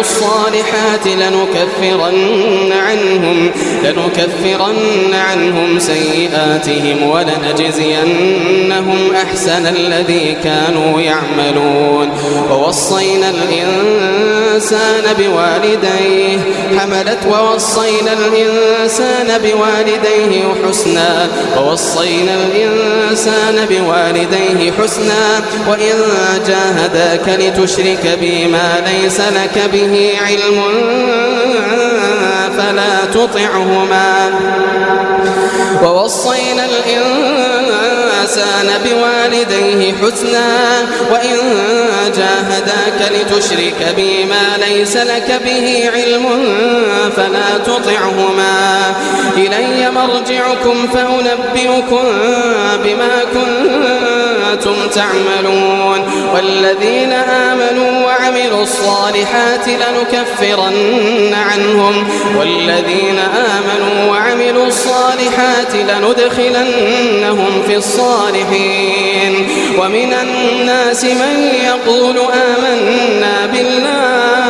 الصالحات لنكفرن عنهم لنكفرن عنهم سيئاتهم ولنجزينهم أحسن الذي كانوا يعملون. ووصينا الإنسان بوالديه حملت ووصينا الإنسان بوالديه حسنا ووصينا الإنسان بوالديه حسنا وإن جاهداك لتشرك بي ما ليس لك به علم فلا تطعهما. ووصينا الإنسان بوالديه حسنا وإن جاهداك لتشرك بي ما ليس لك به علم فلا تطعهما. إلي مرجعكم فأنبئكم بما كنتم تعملون والذين آمنوا وعملوا الصالحات لنكفرن عنهم والذين آمنوا وعملوا الصالحات لندخلنهم في الصالحين ومن الناس من يقول آمنا بالله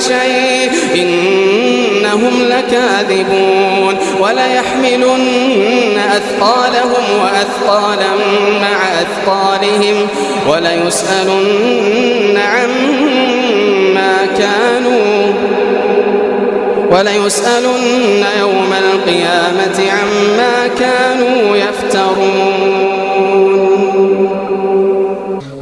شيء إنهم لكاذبون وليحملن أثقالهم وأثقالا مع أثقالهم وليسألن عما كانوا وليسألن يوم القيامة عما كانوا يفترون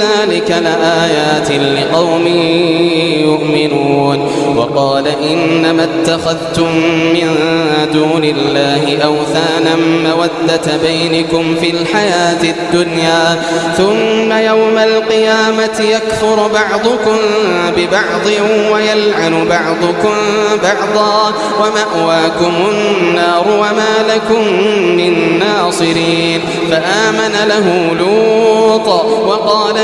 ذلك لآيات لقوم يؤمنون. وقال إنما اتخذتم من دون الله أوثانا مودة بينكم في الحياة الدنيا ثم يوم القيامة يكفر بعضكم ببعض ويلعن بعضكم بعضا ومأواكم النار وما لكم من ناصرين. فآمن له لوط وقال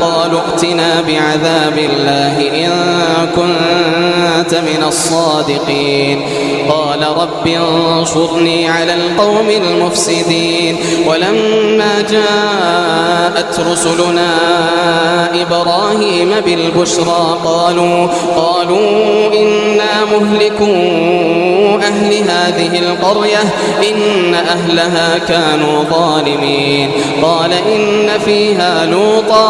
قالوا ائتنا بعذاب الله إن كنت من الصادقين. قال رب انصرني على القوم المفسدين. ولما جاءت رسلنا إبراهيم بالبشرى قالوا قالوا إنا مهلكون أهل هذه القرية إن أهلها كانوا ظالمين. قال إن فيها لوطا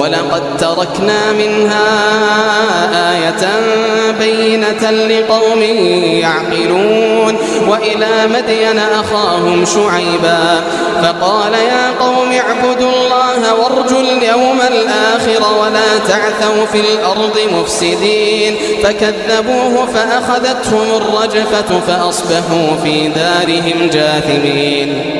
ولقد تركنا منها آية بينة لقوم يعقلون وإلى مدين أخاهم شعيبا فقال يا قوم اعبدوا الله وارجوا اليوم الآخر ولا تعثوا في الأرض مفسدين فكذبوه فأخذتهم الرجفة فأصبحوا في دارهم جاثمين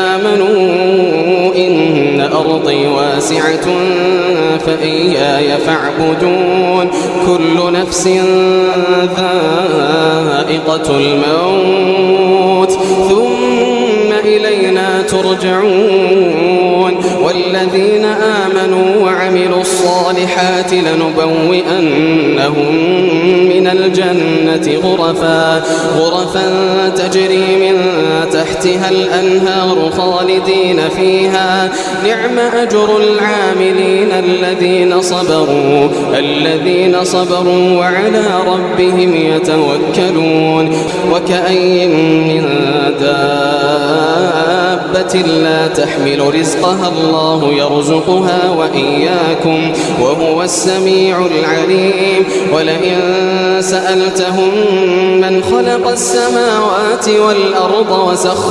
أرضي واسعة فإياي فاعبدون. كل نفس ذائقة الموت. ثم إلينا ترجعون. والذين آمنوا وعملوا الصالحات لنبوئنهم من الجنة غرفا. غرفا تجري من تحتها الأنهار خالدين فيها. نعم أجر العاملين الذين صبروا الذين صبروا وعلى ربهم يتوكلون. وكأي من دابة لا تحمل رزقها الله يرزقها وإياكم وهو السميع العليم. ولئن سألتهم من خلق السماوات والأرض وسخر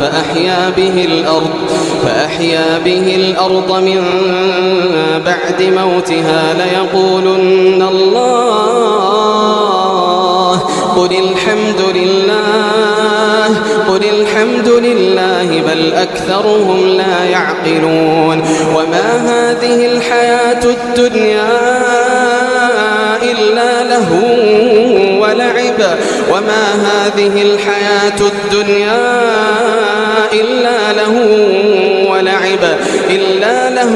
فأحيا به الأرض فأحيا به الأرض من بعد موتها ليقولن الله قل الحمد لله قل الحمد لله بل أكثرهم لا يعقلون. وما هذه الحياة الدنيا إلا له ولعب وما هذه الحياة الدنيا إلا له ولعب إلا له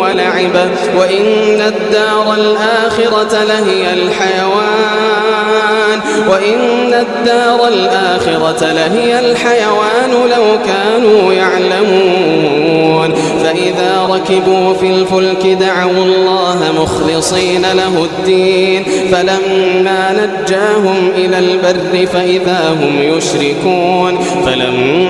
ولعب. وإن الدار الآخرة لهي الحيوان. وإن الدار الآخرة لهي الحيوان لو كانوا يعلمون فإذا ركبوا في الفلك دعوا الله مخلصين له الدين فلما نجاهم إلى البر فإذا هم يشركون فلما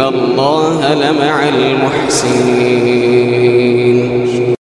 الله لمع المحسنين